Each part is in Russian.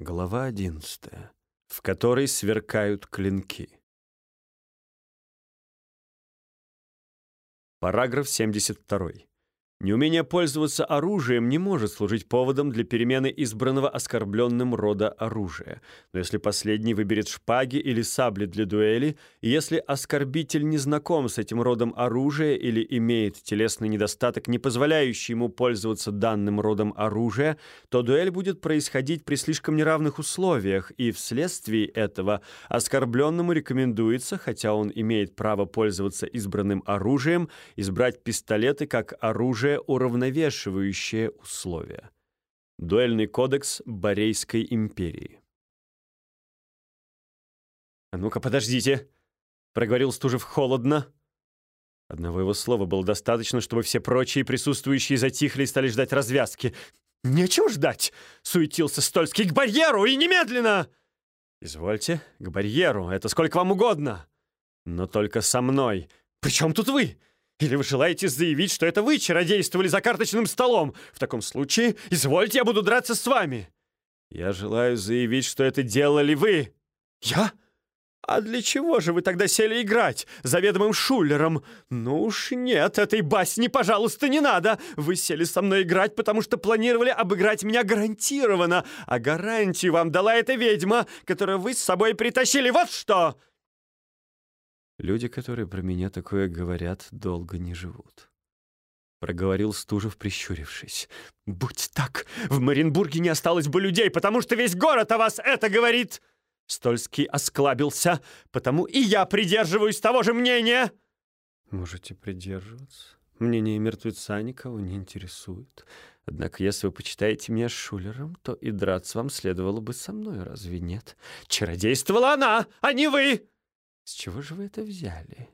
Глава одиннадцатая, в которой сверкают клинки. Параграф 72. Неумение пользоваться оружием не может служить поводом для перемены избранного оскорбленным рода оружия. Но если последний выберет шпаги или сабли для дуэли, и если оскорбитель не знаком с этим родом оружия или имеет телесный недостаток, не позволяющий ему пользоваться данным родом оружия, то дуэль будет происходить при слишком неравных условиях, и вследствие этого оскорбленному рекомендуется, хотя он имеет право пользоваться избранным оружием, избрать пистолеты как оружие уже уравновешивающее условия. Дуэльный кодекс Борейской империи. «А ну-ка, подождите!» — проговорил Стужев холодно. Одного его слова было достаточно, чтобы все прочие присутствующие затихли и стали ждать развязки. «Нечего ждать!» — суетился Стольский. «К барьеру и немедленно!» «Извольте, к барьеру. Это сколько вам угодно. Но только со мной. При чем тут вы? Или вы желаете заявить, что это вы чародействовали за карточным столом? В таком случае, извольте, я буду драться с вами. Я желаю заявить, что это делали вы. Я? А для чего же вы тогда сели играть? Заведомым шулером? Ну уж нет, этой басни, пожалуйста, не надо. Вы сели со мной играть, потому что планировали обыграть меня гарантированно. А гарантию вам дала эта ведьма, которую вы с собой притащили. Вот что!» Люди, которые про меня такое говорят, долго не живут. Проговорил Стужев, прищурившись. «Будь так, в Маринбурге не осталось бы людей, потому что весь город о вас это говорит!» Стольский осклабился, потому и я придерживаюсь того же мнения. Можете придерживаться. Мнение мертвеца никого не интересует. Однако, если вы почитаете меня шулером, то и драться вам следовало бы со мной, разве нет? Чародействовала она, а не вы! С чего же вы это взяли?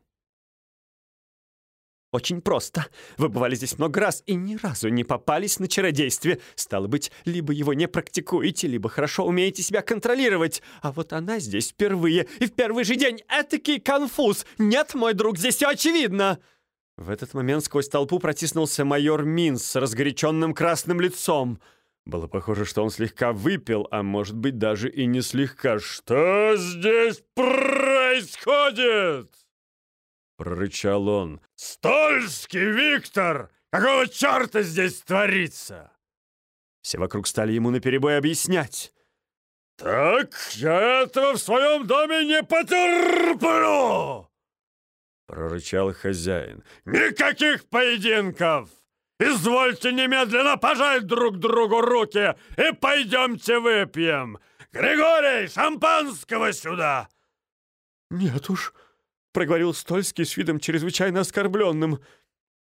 Очень просто. Вы бывали здесь много раз и ни разу не попались на чародействие. Стало быть, либо его не практикуете, либо хорошо умеете себя контролировать. А вот она здесь впервые, и в первый же день этакий конфуз. Нет, мой друг, здесь все очевидно. В этот момент сквозь толпу протиснулся майор Минс с разгоряченным красным лицом. Было похоже, что он слегка выпил, а может быть даже и не слегка. «Что здесь происходит?» Прорычал он. «Стольский Виктор! Какого черта здесь творится?» Все вокруг стали ему наперебой объяснять. «Так я этого в своем доме не потерплю!» Прорычал хозяин. «Никаких поединков! Извольте немедленно пожать друг другу руки и пойдемте выпьем! Григорий, шампанского сюда!» «Нет уж», — проговорил Стольский с видом чрезвычайно оскорбленным.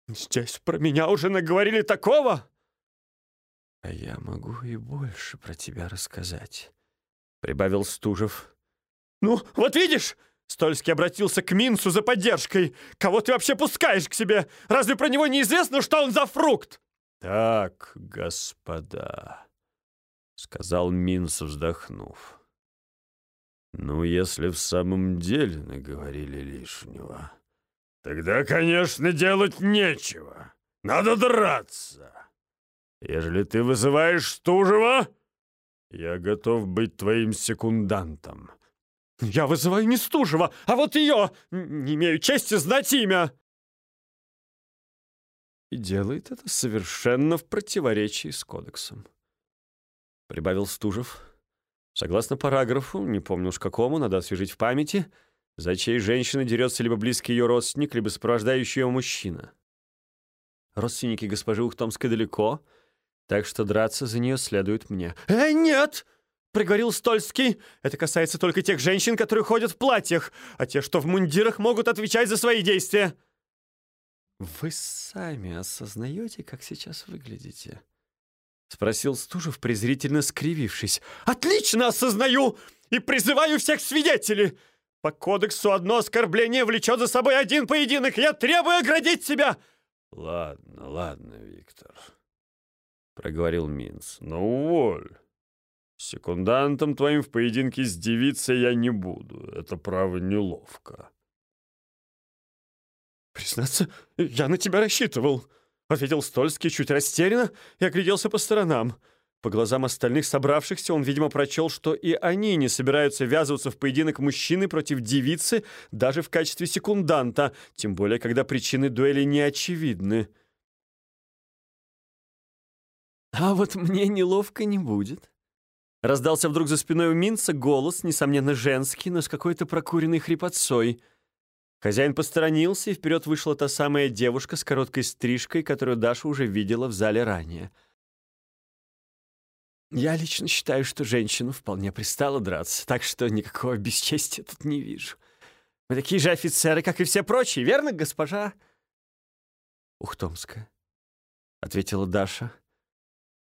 «Здесь про меня уже наговорили такого!» «А я могу и больше про тебя рассказать», — прибавил Стужев. «Ну, вот видишь!» Стольский обратился к Минцу за поддержкой. «Кого ты вообще пускаешь к себе? Разве про него неизвестно, что он за фрукт?» «Так, господа», — сказал Минц, вздохнув. «Ну, если в самом деле наговорили лишнего, тогда, конечно, делать нечего. Надо драться. Ежели ты вызываешь Стужева, я готов быть твоим секундантом». «Я вызываю не Стужева, а вот ее! Не имею чести знать имя!» И делает это совершенно в противоречии с кодексом. Прибавил Стужев. Согласно параграфу, не помню уж какому, надо освежить в памяти, за чьей женщиной дерется либо близкий ее родственник, либо сопровождающий ее мужчина. Родственники госпожи Ухтомской далеко, так что драться за нее следует мне. «Э, нет!» Приговорил Стольский. Это касается только тех женщин, которые ходят в платьях, а те, что в мундирах, могут отвечать за свои действия. Вы сами осознаете, как сейчас выглядите? Спросил Стужев, презрительно скривившись. Отлично осознаю и призываю всех свидетелей. По кодексу одно оскорбление влечет за собой один поединок. Я требую оградить себя. Ладно, ладно, Виктор, проговорил Минц. Но уволь. Секундантом твоим в поединке с девицей я не буду. Это, право, неловко. «Признаться, я на тебя рассчитывал», — ответил Стольский чуть растерянно и огляделся по сторонам. По глазам остальных собравшихся он, видимо, прочел, что и они не собираются ввязываться в поединок мужчины против девицы даже в качестве секунданта, тем более, когда причины дуэли не очевидны. «А вот мне неловко не будет», Раздался вдруг за спиной у Минца голос, несомненно, женский, но с какой-то прокуренной хрипотцой. Хозяин посторонился, и вперед вышла та самая девушка с короткой стрижкой, которую Даша уже видела в зале ранее. Я лично считаю, что женщину вполне пристало драться, так что никакого бесчестия тут не вижу. Мы такие же офицеры, как и все прочие, верно, госпожа? Ухтомская, — ответила Даша.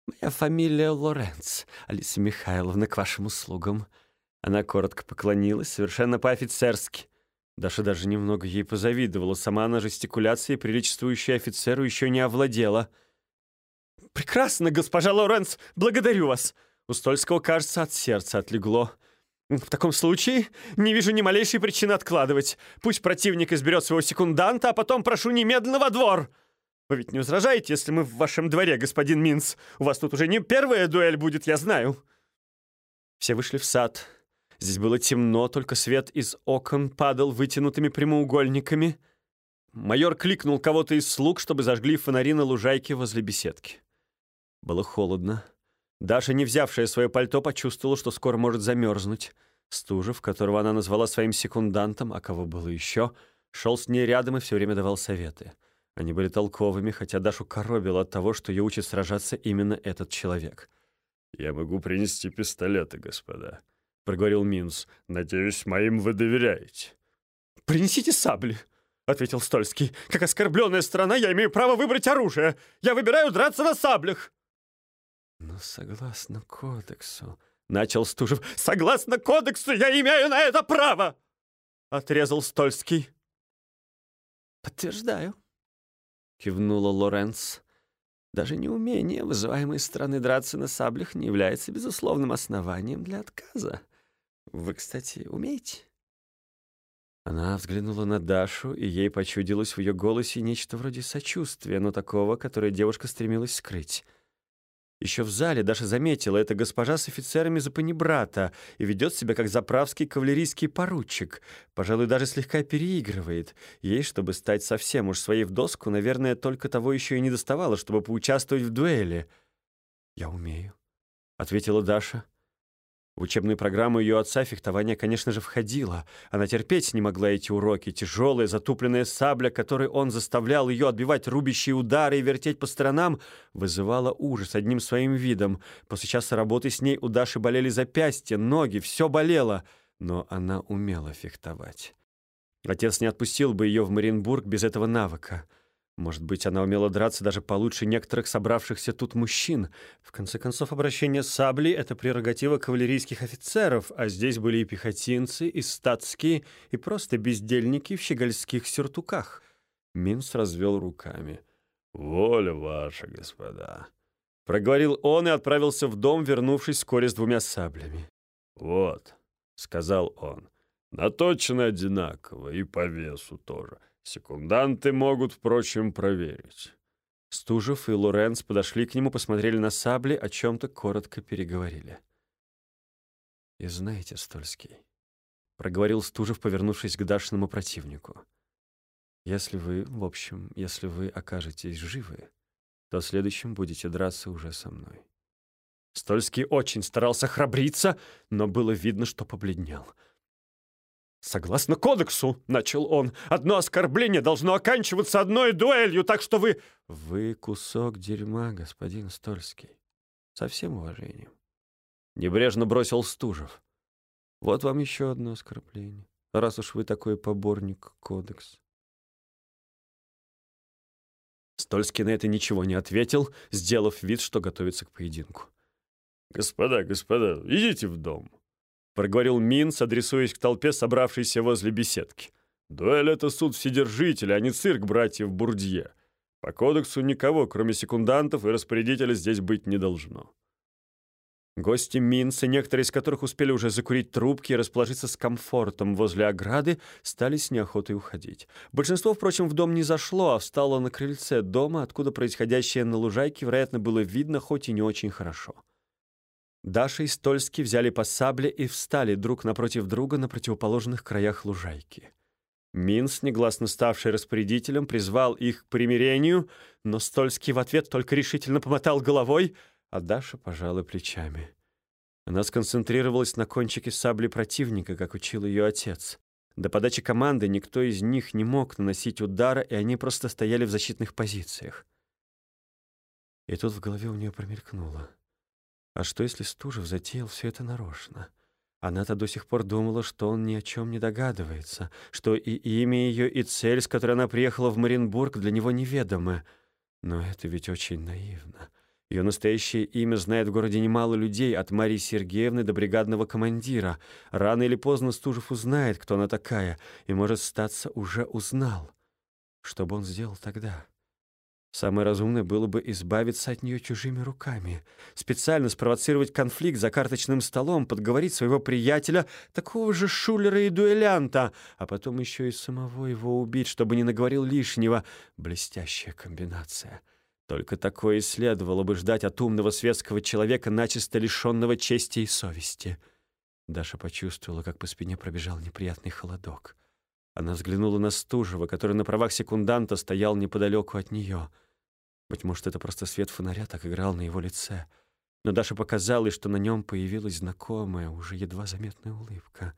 «Моя фамилия Лоренц, Алиса Михайловна, к вашим услугам». Она коротко поклонилась, совершенно по-офицерски. Даша даже немного ей позавидовала. Сама она жестикуляцией, приличествующей офицеру, еще не овладела. «Прекрасно, госпожа Лоренц, благодарю вас!» У Стольского, кажется, от сердца отлегло. «В таком случае не вижу ни малейшей причины откладывать. Пусть противник изберет своего секунданта, а потом прошу немедленно во двор!» Вы ведь не возражаете, если мы в вашем дворе, господин Минц? У вас тут уже не первая дуэль будет, я знаю». Все вышли в сад. Здесь было темно, только свет из окон падал вытянутыми прямоугольниками. Майор кликнул кого-то из слуг, чтобы зажгли фонари на лужайке возле беседки. Было холодно. Даша, не взявшая свое пальто, почувствовала, что скоро может замерзнуть. Стужев, которого она назвала своим секундантом, а кого было еще, шел с ней рядом и все время давал советы. Они были толковыми, хотя Дашу коробило от того, что ее учит сражаться именно этот человек. «Я могу принести пистолеты, господа», — проговорил Минс. «Надеюсь, моим вы доверяете». «Принесите сабли», — ответил Стольский. «Как оскорбленная страна я имею право выбрать оружие. Я выбираю драться на саблях». «Но согласно кодексу...» — начал Стужев. «Согласно кодексу я имею на это право!» — отрезал Стольский. «Подтверждаю», — кивнула Лоренц. «Даже неумение, вызываемое стороны драться на саблях, не является безусловным основанием для отказа. Вы, кстати, умеете?» Она взглянула на Дашу, и ей почудилось в ее голосе нечто вроде сочувствия, но такого, которое девушка стремилась скрыть. Еще в зале Даша заметила, это госпожа с офицерами за панибрата и ведет себя как заправский кавалерийский поручик. Пожалуй, даже слегка переигрывает. Ей, чтобы стать совсем уж своей в доску, наверное, только того еще и не доставало, чтобы поучаствовать в дуэли. «Я умею», — ответила Даша. В учебную программу ее отца фехтование, конечно же, входило. Она терпеть не могла эти уроки. Тяжелая, затупленная сабля, которой он заставлял ее отбивать рубящие удары и вертеть по сторонам, вызывала ужас одним своим видом. После часа работы с ней у Даши болели запястья, ноги, все болело. Но она умела фехтовать. Отец не отпустил бы ее в Маринбург без этого навыка. Может быть, она умела драться даже получше некоторых собравшихся тут мужчин. В конце концов, обращение сабли — это прерогатива кавалерийских офицеров, а здесь были и пехотинцы, и статские, и просто бездельники в щегольских сюртуках. Минс развел руками. «Воля ваша, господа!» Проговорил он и отправился в дом, вернувшись вскоре с двумя саблями. «Вот», — сказал он, — «наточено одинаково и по весу тоже». Секунданты могут, впрочем, проверить. Стужев и Лоренц подошли к нему, посмотрели на сабли, о чем-то коротко переговорили. «И знаете, Стольский», — проговорил Стужев, повернувшись к Дашиному противнику, «если вы, в общем, если вы окажетесь живы, то следующим будете драться уже со мной». Стольский очень старался храбриться, но было видно, что побледнел — «Согласно кодексу, — начал он, — одно оскорбление должно оканчиваться одной дуэлью, так что вы...» «Вы кусок дерьма, господин Стольский. Со всем уважением». Небрежно бросил Стужев. «Вот вам еще одно оскорбление, раз уж вы такой поборник кодекс». Стольский на это ничего не ответил, сделав вид, что готовится к поединку. «Господа, господа, идите в дом», проговорил Минц, адресуясь к толпе, собравшейся возле беседки. «Дуэль — это суд Вседержителя, а не цирк братьев Бурдье. По кодексу никого, кроме секундантов и распорядителя, здесь быть не должно». Гости Минца, некоторые из которых успели уже закурить трубки и расположиться с комфортом возле ограды, стали с неохотой уходить. Большинство, впрочем, в дом не зашло, а встало на крыльце дома, откуда происходящее на лужайке, вероятно, было видно, хоть и не очень хорошо. Даша и Стольский взяли по сабле и встали друг напротив друга на противоположных краях лужайки. Минс, негласно ставший распорядителем, призвал их к примирению, но Стольский в ответ только решительно помотал головой, а Даша пожала плечами. Она сконцентрировалась на кончике сабли противника, как учил ее отец. До подачи команды никто из них не мог наносить удара, и они просто стояли в защитных позициях. И тут в голове у нее промелькнуло. А что, если Стужев затеял все это нарочно? Она-то до сих пор думала, что он ни о чем не догадывается, что и имя ее, и цель, с которой она приехала в Маринбург, для него неведомы. Но это ведь очень наивно. Ее настоящее имя знает в городе немало людей, от Марии Сергеевны до бригадного командира. Рано или поздно Стужев узнает, кто она такая, и, может, статься, уже узнал. Что бы он сделал тогда? Самое разумное было бы избавиться от нее чужими руками, специально спровоцировать конфликт за карточным столом, подговорить своего приятеля, такого же шулера и дуэлянта, а потом еще и самого его убить, чтобы не наговорил лишнего. Блестящая комбинация. Только такое и следовало бы ждать от умного светского человека, начисто лишенного чести и совести. Даша почувствовала, как по спине пробежал неприятный холодок. Она взглянула на Стужева, который на правах секунданта стоял неподалеку от нее. Быть может, это просто свет фонаря так играл на его лице. Но Даша показалось, что на нем появилась знакомая, уже едва заметная улыбка.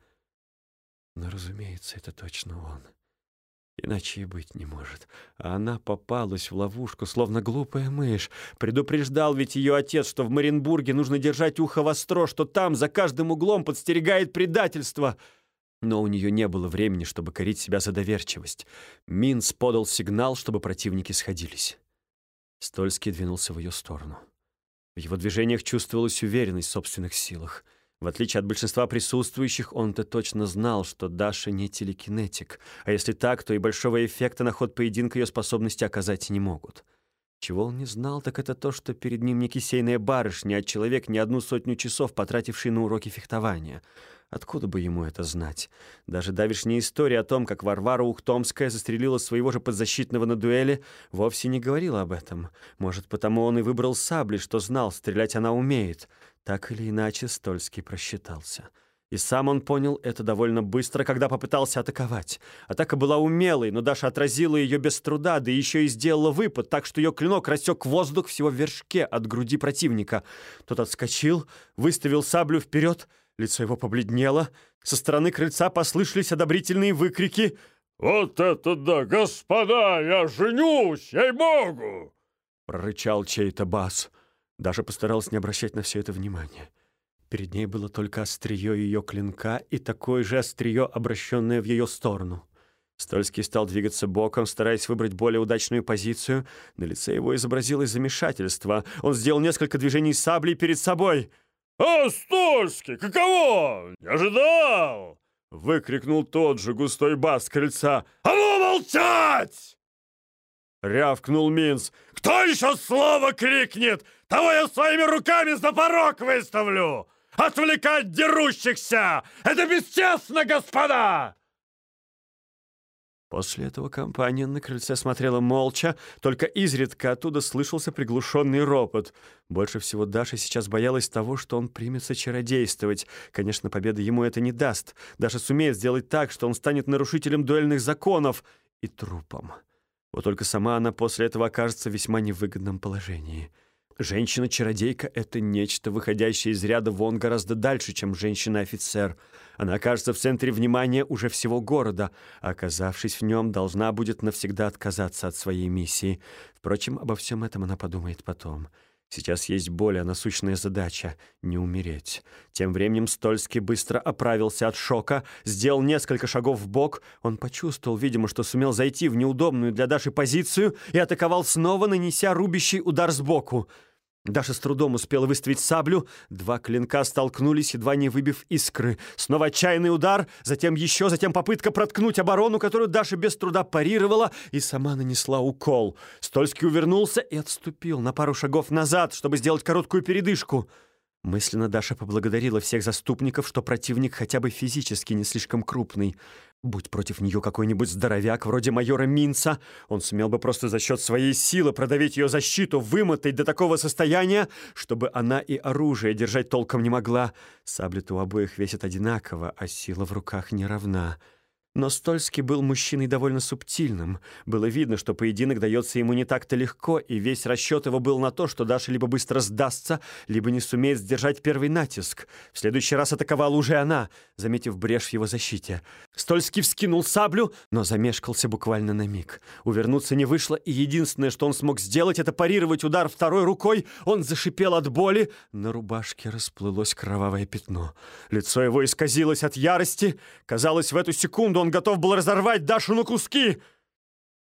Но, разумеется, это точно он. Иначе и быть не может. А она попалась в ловушку, словно глупая мышь. Предупреждал ведь ее отец, что в Маринбурге нужно держать ухо востро, что там за каждым углом подстерегает предательство — но у нее не было времени, чтобы корить себя за доверчивость. Минц подал сигнал, чтобы противники сходились. Стольский двинулся в ее сторону. В его движениях чувствовалась уверенность в собственных силах. В отличие от большинства присутствующих, он-то точно знал, что Даша не телекинетик, а если так, то и большого эффекта на ход поединка ее способности оказать не могут. Чего он не знал, так это то, что перед ним не кисейная барышня, а человек не одну сотню часов, потративший на уроки фехтования — Откуда бы ему это знать? Даже давешняя история о том, как Варвара Ухтомская застрелила своего же подзащитного на дуэли, вовсе не говорила об этом. Может, потому он и выбрал сабли, что знал, стрелять она умеет. Так или иначе, Стольский просчитался. И сам он понял это довольно быстро, когда попытался атаковать. Атака была умелой, но Даша отразила ее без труда, да еще и сделала выпад, так что ее клинок рассек воздух всего в вершке от груди противника. Тот отскочил, выставил саблю вперед — Лицо его побледнело. Со стороны крыльца послышались одобрительные выкрики. «Вот это да! Господа, я женюсь! Ей-богу!» Прорычал чей-то бас. Даже постарался не обращать на все это внимания. Перед ней было только острие ее клинка и такое же острие, обращенное в ее сторону. Стольский стал двигаться боком, стараясь выбрать более удачную позицию. На лице его изобразилось замешательство. Он сделал несколько движений саблей перед собой — «А, Стольский, каково? Не ожидал!» — выкрикнул тот же густой бас крыльца. «А ну молчать!» Рявкнул Минц. «Кто еще слово крикнет? Того я своими руками за порог выставлю! Отвлекать дерущихся! Это бесчестно, господа!» После этого компания на крыльце смотрела молча, только изредка оттуда слышался приглушенный ропот. Больше всего Даша сейчас боялась того, что он примется чародействовать. Конечно, победа ему это не даст. Даша сумеет сделать так, что он станет нарушителем дуэльных законов и трупом. Вот только сама она после этого окажется в весьма невыгодном положении. Женщина-чародейка — это нечто, выходящее из ряда вон гораздо дальше, чем женщина-офицер. Она окажется в центре внимания уже всего города, а оказавшись в нем, должна будет навсегда отказаться от своей миссии. Впрочем, обо всем этом она подумает потом. Сейчас есть более насущная задача — не умереть. Тем временем Стольский быстро оправился от шока, сделал несколько шагов в бок. Он почувствовал, видимо, что сумел зайти в неудобную для Даши позицию и атаковал снова, нанеся рубящий удар сбоку — Даша с трудом успела выставить саблю. Два клинка столкнулись, едва не выбив искры. Снова отчаянный удар, затем еще, затем попытка проткнуть оборону, которую Даша без труда парировала и сама нанесла укол. Стольский увернулся и отступил на пару шагов назад, чтобы сделать короткую передышку. Мысленно Даша поблагодарила всех заступников, что противник хотя бы физически не слишком крупный. Будь против нее какой-нибудь здоровяк, вроде майора Минца, он сумел бы просто за счет своей силы продавить ее защиту, вымотать до такого состояния, чтобы она и оружие держать толком не могла. Сабли-то у обоих весят одинаково, а сила в руках не равна. Но Стольский был мужчиной довольно субтильным. Было видно, что поединок дается ему не так-то легко, и весь расчет его был на то, что Даша либо быстро сдастся, либо не сумеет сдержать первый натиск. В следующий раз атаковала уже она, заметив брешь в его защите. Стольский вскинул саблю, но замешкался буквально на миг. Увернуться не вышло, и единственное, что он смог сделать, это парировать удар второй рукой. Он зашипел от боли. На рубашке расплылось кровавое пятно. Лицо его исказилось от ярости. Казалось, в эту секунду он готов был разорвать Дашу на куски.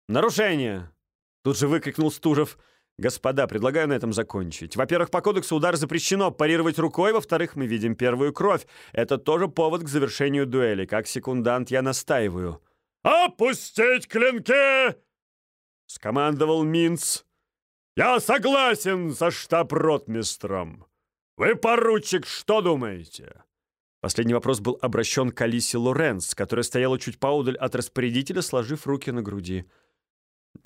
«Нарушение!» — тут же выкрикнул Стужев. «Господа, предлагаю на этом закончить. Во-первых, по кодексу удар запрещено парировать рукой, во-вторых, мы видим первую кровь. Это тоже повод к завершению дуэли. Как секундант я настаиваю». «Опустить клинки!» — скомандовал Минц. «Я согласен со штаб-ротмистром. Вы, поручик, что думаете?» Последний вопрос был обращен к Алисе Лоренс, которая стояла чуть поодаль от распорядителя, сложив руки на груди.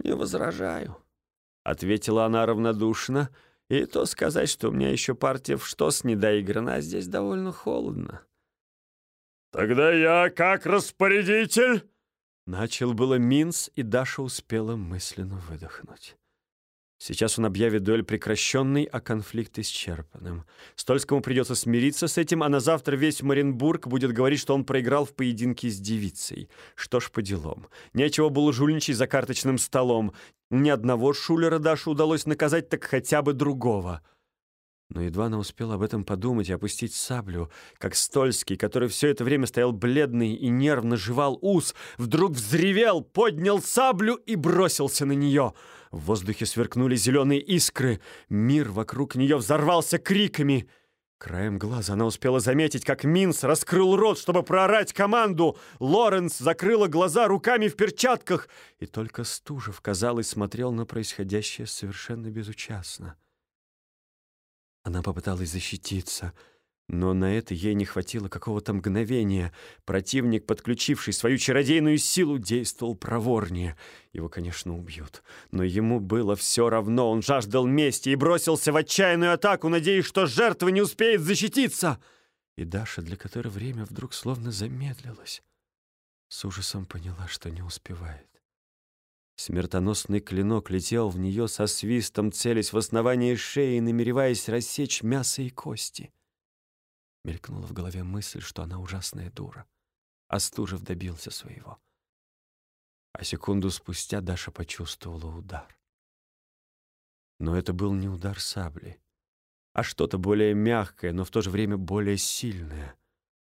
«Не возражаю», — ответила она равнодушно. «И то сказать, что у меня еще партия в ШТОС не доиграна, а здесь довольно холодно». «Тогда я как распорядитель?» Начал было Минс, и Даша успела мысленно выдохнуть. Сейчас он объявит дуэль прекращенной, а конфликт исчерпанным. Стольскому придется смириться с этим, а на завтра весь Маринбург будет говорить, что он проиграл в поединке с девицей. Что ж, по делам. Нечего было жульничать за карточным столом. Ни одного шулера Дашу удалось наказать, так хотя бы другого. Но едва она успела об этом подумать и опустить саблю, как Стольский, который все это время стоял бледный и нервно жевал ус, вдруг взревел, поднял саблю и бросился на нее. В воздухе сверкнули зеленые искры. Мир вокруг нее взорвался криками. Краем глаза она успела заметить, как Минс раскрыл рот, чтобы проорать команду. Лоренс закрыла глаза руками в перчатках. И только Стужев, казалось, смотрел на происходящее совершенно безучастно. Она попыталась защититься, но на это ей не хватило какого-то мгновения. Противник, подключивший свою чародейную силу, действовал проворнее. Его, конечно, убьют. Но ему было все равно. Он жаждал мести и бросился в отчаянную атаку, надеясь, что жертва не успеет защититься. И Даша, для которой время вдруг словно замедлилось, с ужасом поняла, что не успевает. Смертоносный клинок летел в нее со свистом, целясь в основание шеи, намереваясь рассечь мясо и кости. Мелькнула в голове мысль, что она ужасная дура. Остужев добился своего. А секунду спустя Даша почувствовала удар. Но это был не удар сабли, а что-то более мягкое, но в то же время более сильное.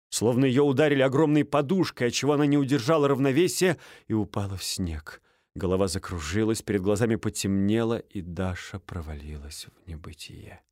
Словно ее ударили огромной подушкой, отчего она не удержала равновесия и упала в снег — Голова закружилась, перед глазами потемнело, и Даша провалилась в небытие.